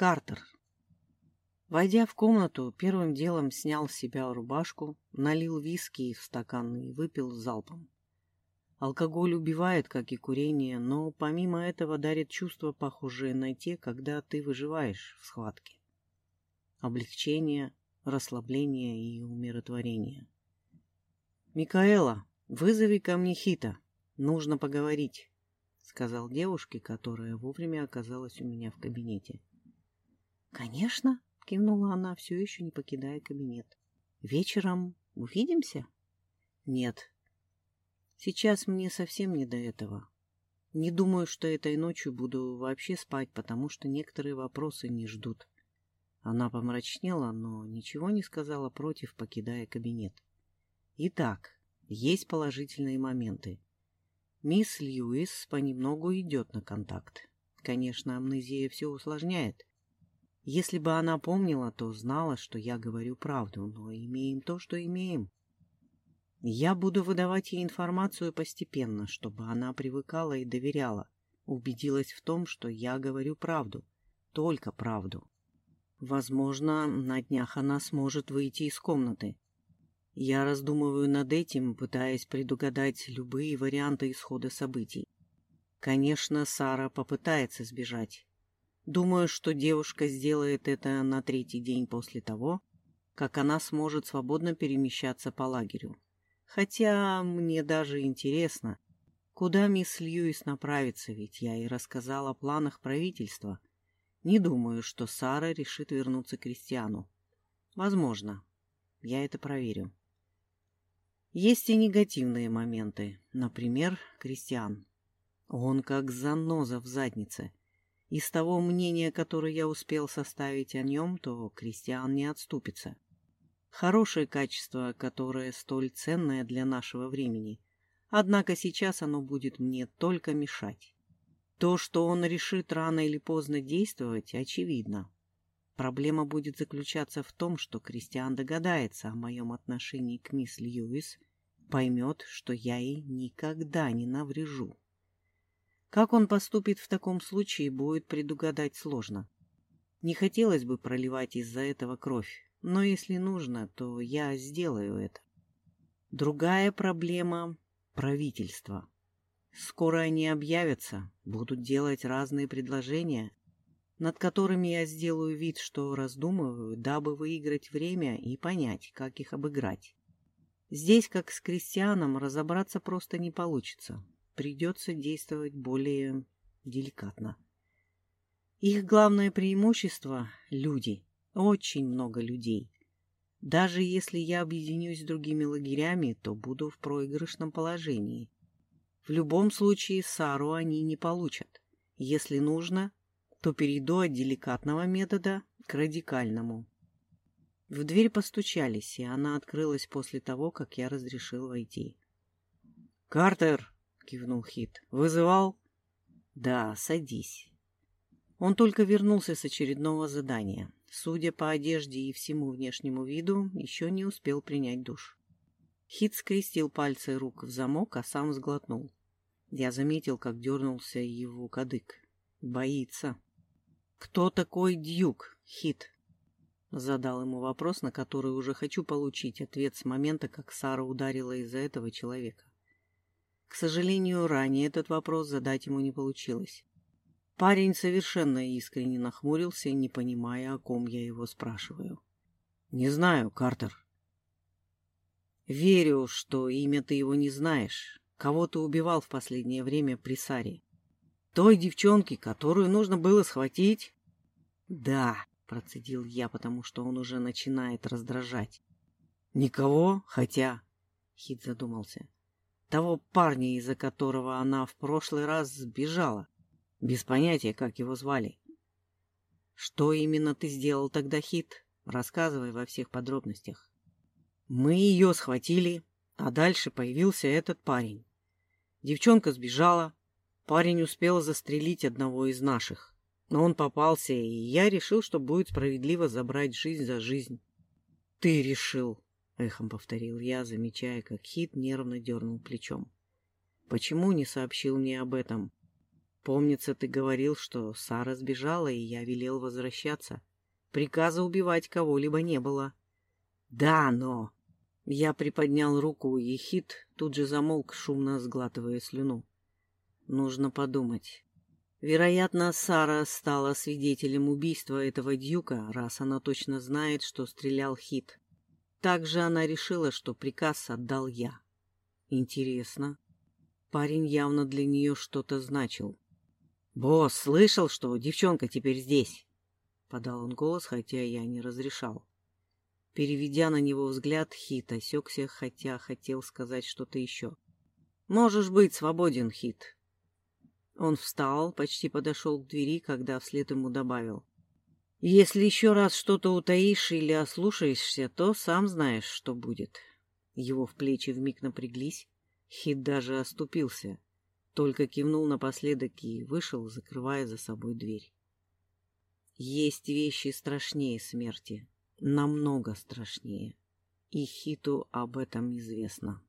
Картер. Войдя в комнату, первым делом снял с себя рубашку, налил виски в стакан и выпил залпом. Алкоголь убивает, как и курение, но помимо этого дарит чувства, похожие на те, когда ты выживаешь в схватке. Облегчение, расслабление и умиротворение. «Микаэла, вызови ко мне Хита. Нужно поговорить», — сказал девушке, которая вовремя оказалась у меня в кабинете. «Конечно», — кивнула она, все еще не покидая кабинет. «Вечером увидимся?» «Нет. Сейчас мне совсем не до этого. Не думаю, что этой ночью буду вообще спать, потому что некоторые вопросы не ждут». Она помрачнела, но ничего не сказала против, покидая кабинет. Итак, есть положительные моменты. Мисс Льюис понемногу идет на контакт. Конечно, амнезия все усложняет. Если бы она помнила, то знала, что я говорю правду, но имеем то, что имеем. Я буду выдавать ей информацию постепенно, чтобы она привыкала и доверяла, убедилась в том, что я говорю правду, только правду. Возможно, на днях она сможет выйти из комнаты. Я раздумываю над этим, пытаясь предугадать любые варианты исхода событий. Конечно, Сара попытается сбежать. Думаю, что девушка сделает это на третий день после того, как она сможет свободно перемещаться по лагерю. Хотя мне даже интересно, куда мисс Льюис направится, ведь я и рассказал о планах правительства — не думаю, что Сара решит вернуться к Кристиану. Возможно. Я это проверю. Есть и негативные моменты. Например, Кристиан. Он как заноза в заднице. Из того мнения, которое я успел составить о нем, то Кристиан не отступится. Хорошее качество, которое столь ценное для нашего времени. Однако сейчас оно будет мне только мешать. То, что он решит рано или поздно действовать, очевидно. Проблема будет заключаться в том, что Кристиан догадается о моем отношении к мисс Льюис, поймет, что я ей никогда не наврежу. Как он поступит в таком случае, будет предугадать сложно. Не хотелось бы проливать из-за этого кровь, но если нужно, то я сделаю это. Другая проблема — правительство. Скоро они объявятся, будут делать разные предложения, над которыми я сделаю вид, что раздумываю, дабы выиграть время и понять, как их обыграть. Здесь, как с крестьяном, разобраться просто не получится. Придется действовать более деликатно. Их главное преимущество — люди. Очень много людей. Даже если я объединюсь с другими лагерями, то буду в проигрышном положении. В любом случае Сару они не получат. Если нужно, то перейду от деликатного метода к радикальному. В дверь постучались, и она открылась после того, как я разрешил войти. «Картер!» — кивнул Хит. «Вызывал?» «Да, садись». Он только вернулся с очередного задания. Судя по одежде и всему внешнему виду, еще не успел принять душ. Хит скрестил пальцы рук в замок, а сам сглотнул. Я заметил, как дернулся его кадык. Боится. «Кто такой Дьюк, Хит?» Задал ему вопрос, на который уже хочу получить ответ с момента, как Сара ударила из-за этого человека. К сожалению, ранее этот вопрос задать ему не получилось. Парень совершенно искренне нахмурился, не понимая, о ком я его спрашиваю. «Не знаю, Картер». «Верю, что имя ты его не знаешь. Кого ты убивал в последнее время при Саре? Той девчонке, которую нужно было схватить?» «Да», — процедил я, потому что он уже начинает раздражать. «Никого, хотя...» — Хит задумался. «Того парня, из-за которого она в прошлый раз сбежала. Без понятия, как его звали. Что именно ты сделал тогда, Хит? Рассказывай во всех подробностях. Мы ее схватили, а дальше появился этот парень. Девчонка сбежала, парень успел застрелить одного из наших. Но он попался, и я решил, что будет справедливо забрать жизнь за жизнь. — Ты решил, — эхом повторил я, замечая, как Хит нервно дернул плечом. — Почему не сообщил мне об этом? Помнится, ты говорил, что Сара сбежала, и я велел возвращаться. Приказа убивать кого-либо не было. Да, но... Я приподнял руку, и Хит тут же замолк, шумно сглатывая слюну. Нужно подумать. Вероятно, Сара стала свидетелем убийства этого дюка, раз она точно знает, что стрелял Хит. Также она решила, что приказ отдал я. Интересно. Парень явно для нее что-то значил. «Босс, слышал, что девчонка теперь здесь?» Подал он голос, хотя я не разрешал. Переведя на него взгляд, Хит осекся, хотя хотел сказать что-то еще. «Можешь быть свободен, Хит». Он встал, почти подошел к двери, когда вслед ему добавил. «Если еще раз что-то утаишь или ослушаешься, то сам знаешь, что будет». Его в плечи вмиг напряглись, Хит даже оступился, только кивнул напоследок и вышел, закрывая за собой дверь. Есть вещи страшнее смерти, намного страшнее, и Хиту об этом известно.